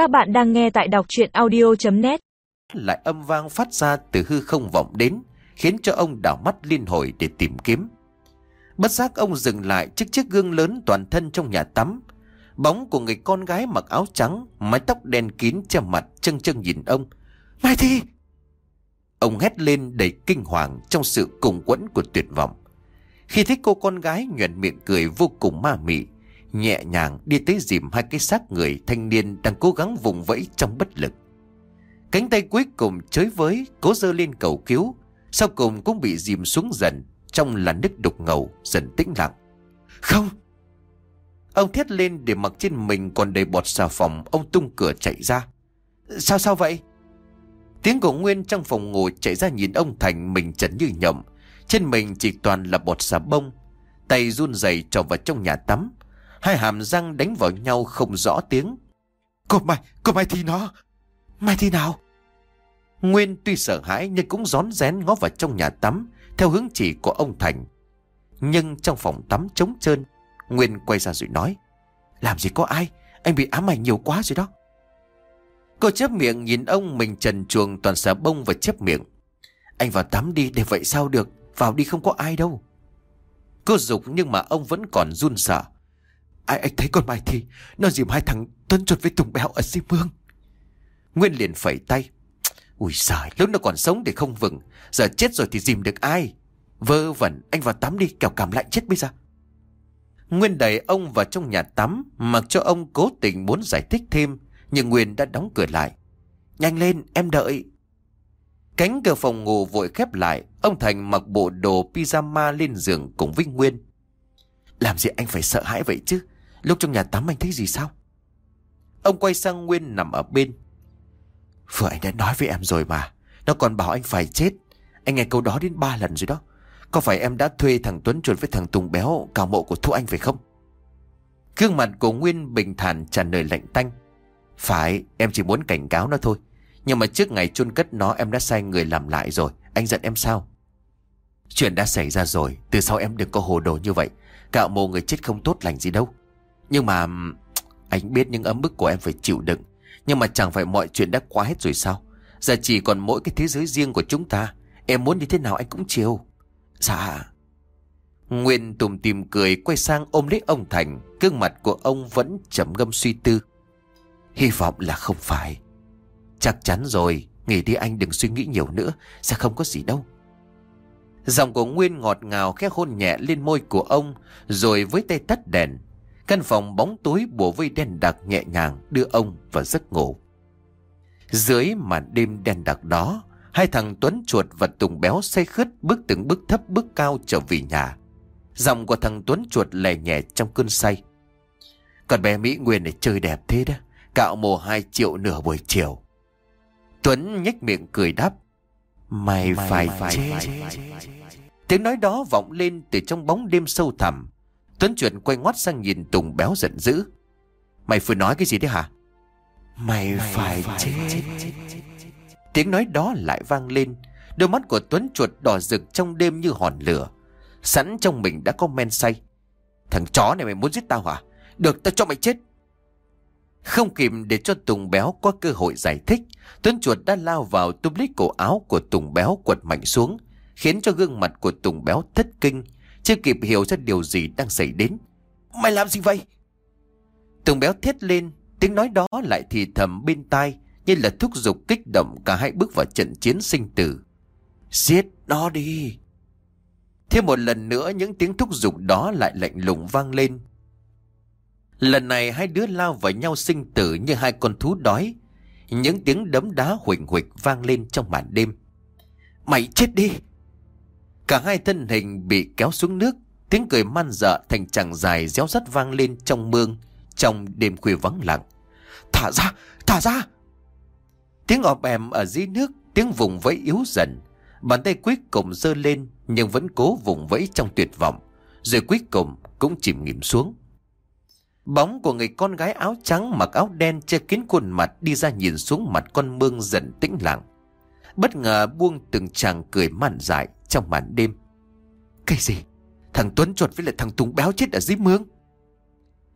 Các bạn đang nghe tại đọc chuyện audio.net Lại âm vang phát ra từ hư không vọng đến, Khiến cho ông đảo mắt liên hồi để tìm kiếm. Bất giác ông dừng lại trước chiếc gương lớn toàn thân trong nhà tắm. Bóng của người con gái mặc áo trắng, Mái tóc đen kín che mặt chân chân nhìn ông. Mai Thi! Ông hét lên đầy kinh hoàng Trong sự cùng quẫn của tuyệt vọng. Khi thấy cô con gái nhuận miệng cười vô cùng ma mị Nhẹ nhàng đi tới dìm hai cái xác người thanh niên Đang cố gắng vùng vẫy trong bất lực. Cánh tay cuối cùng chới với Cố dơ lên cầu cứu, Sau cùng cũng bị dìm xuống dần, Trong làn nước đục ngầu, dần tĩnh lặng. Không! Ông thét lên để mặc trên mình còn đầy bọt xà phòng, Ông tung cửa chạy ra. Sao sao vậy? Tiếng của Nguyên trong phòng ngủ chạy ra nhìn ông Thành mình chấn như nhộng Trên mình chỉ toàn là bọt xà bông, Tay run rẩy trò vào trong nhà tắm. Hai hàm răng đánh vào nhau không rõ tiếng. Cô mày, cô mày thì nó. Mày thì nào? Nguyên tuy sợ hãi nhưng cũng rón rén ngó vào trong nhà tắm Theo hướng chỉ của ông Thành. Nhưng trong phòng tắm trống trơn Nguyên quay ra rồi nói Làm gì có ai? Anh bị ám ảnh nhiều quá rồi đó. Cô chép miệng nhìn ông mình trần chuồng toàn xà bông và chép miệng Anh vào tắm đi để vậy sao được? Vào đi không có ai đâu. Cô dục nhưng mà ông vẫn còn run sợ. Ai, anh thấy con Mai Thi, Nó dìm hai thằng Tuấn chuột với Tùng Béo ở Di mương Nguyên liền phẩy tay. Ui giời, lúc nó còn sống thì không vừng Giờ chết rồi thì dìm được ai? Vơ vẩn, anh vào tắm đi, kẻo cảm lạnh chết bây giờ. Nguyên đẩy ông vào trong nhà tắm, Mặc cho ông cố tình muốn giải thích thêm, Nhưng Nguyên đã đóng cửa lại. Nhanh lên, em đợi. Cánh cửa phòng ngủ vội khép lại, Ông Thành mặc bộ đồ pyjama lên giường cùng với Nguyên. Làm gì anh phải sợ hãi vậy chứ? Lúc trong nhà tắm anh thấy gì sao? Ông quay sang Nguyên nằm ở bên. Vừa anh đã nói với em rồi mà. Nó còn bảo anh phải chết. Anh nghe câu đó đến ba lần rồi đó. Có phải em đã thuê thằng Tuấn chuột với thằng Tùng Béo Cào mộ của Thu Anh phải không? Gương mặt của Nguyên bình thản tràn lời lạnh tanh. Phải, em chỉ muốn cảnh cáo nó thôi. Nhưng mà trước ngày chôn cất nó, em đã sai người làm lại rồi. Anh giận em sao? Chuyện đã xảy ra rồi. Từ sau em đừng có hồ đồ như vậy. Cạo mộ người chết không tốt lành gì đâu. Nhưng mà Anh biết những ấm bức của em phải chịu đựng. Nhưng mà chẳng phải mọi chuyện đã quá hết rồi sao? Giờ chỉ còn mỗi cái thế giới riêng của chúng ta. Em muốn như thế nào anh cũng chiều Dạ. Nguyên tùm tìm cười, quay sang ôm lấy ông Thành. Gương mặt của ông vẫn trầm ngâm suy tư. Hy vọng là không phải. Chắc chắn rồi, Nghỉ đi anh, đừng suy nghĩ nhiều nữa, Sẽ không có gì đâu. Giọng của Nguyên ngọt ngào, khẽ hôn nhẹ lên môi của ông, Rồi với tay tắt đèn. Căn phòng bóng tối bùa vây đen đặc nhẹ nhàng đưa ông vào giấc ngủ. Dưới màn đêm đen đặc đó Hai thằng Tuấn chuột và Tùng béo say khướt bước từng bước thấp bước cao trở về nhà. Giọng của thằng Tuấn chuột lè nhẹ trong cơn say. Còn bé Mỹ Nguyên này chơi đẹp thế đó Cạo mồ hai triệu nửa buổi chiều. Tuấn nhếch miệng cười đáp Mày, Mày phải, phải chết. chết. Tiếng nói đó vọng lên từ trong bóng đêm sâu thẳm Tuấn chuyển quay ngoắt sang nhìn Tùng béo giận dữ. Mày vừa nói cái gì đấy hả? Mày, Mày phải, phải chết. chết. Tiếng nói đó lại vang lên. Đôi mắt của Tuấn chuột đỏ rực trong đêm như hòn lửa. Sẵn trong mình đã có men say. Thằng chó này mày muốn giết tao hả? Được tao cho mày chết. Không kịp để cho Tùng Béo có cơ hội giải thích Tuấn chuột đã lao vào túm lấy cổ áo của Tùng Béo quật mạnh xuống Khiến cho gương mặt của Tùng Béo thất kinh chưa kịp hiểu ra điều gì đang xảy đến. Mày làm gì vậy? Tùng Béo thét lên, Tiếng nói đó lại thì thầm bên tai, Như là thúc giục kích động cả hai bước vào trận chiến sinh tử. Giết nó đi. Thêm một lần nữa, những tiếng thúc giục đó lại lạnh lùng vang lên. Lần này hai đứa lao vào nhau sinh tử như hai con thú đói. Những tiếng đấm đá huỳnh huỳnh vang lên trong màn đêm. Mày chết đi! Cả hai thân hình bị kéo xuống nước Tiếng cười man dợ thành chàng dài réo rắt vang lên trong mương Trong đêm khuya vắng lặng. Thả ra, thả ra! Tiếng ọp ẹm ở dưới nước Tiếng vùng vẫy yếu dần. Bàn tay cuối cùng giơ lên Nhưng vẫn cố vùng vẫy trong tuyệt vọng. Rồi cuối cùng cũng chìm nghiệm xuống. Bóng của người con gái áo trắng mặc áo đen che kín khuôn mặt đi ra nhìn xuống mặt con mương dần tĩnh lặng. Bất ngờ buông từng chàng cười man dại trong màn đêm. Cái gì? Thằng Tuấn chuột với lại thằng Tùng béo chết ở dưới mương.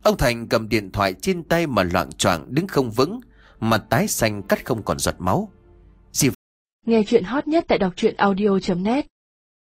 Ông Thành cầm điện thoại trên tay mà loạn choạng đứng không vững. Mặt tái xanh cắt không còn giọt máu Nghe chuyện hot nhất tại đọc truyện audio.net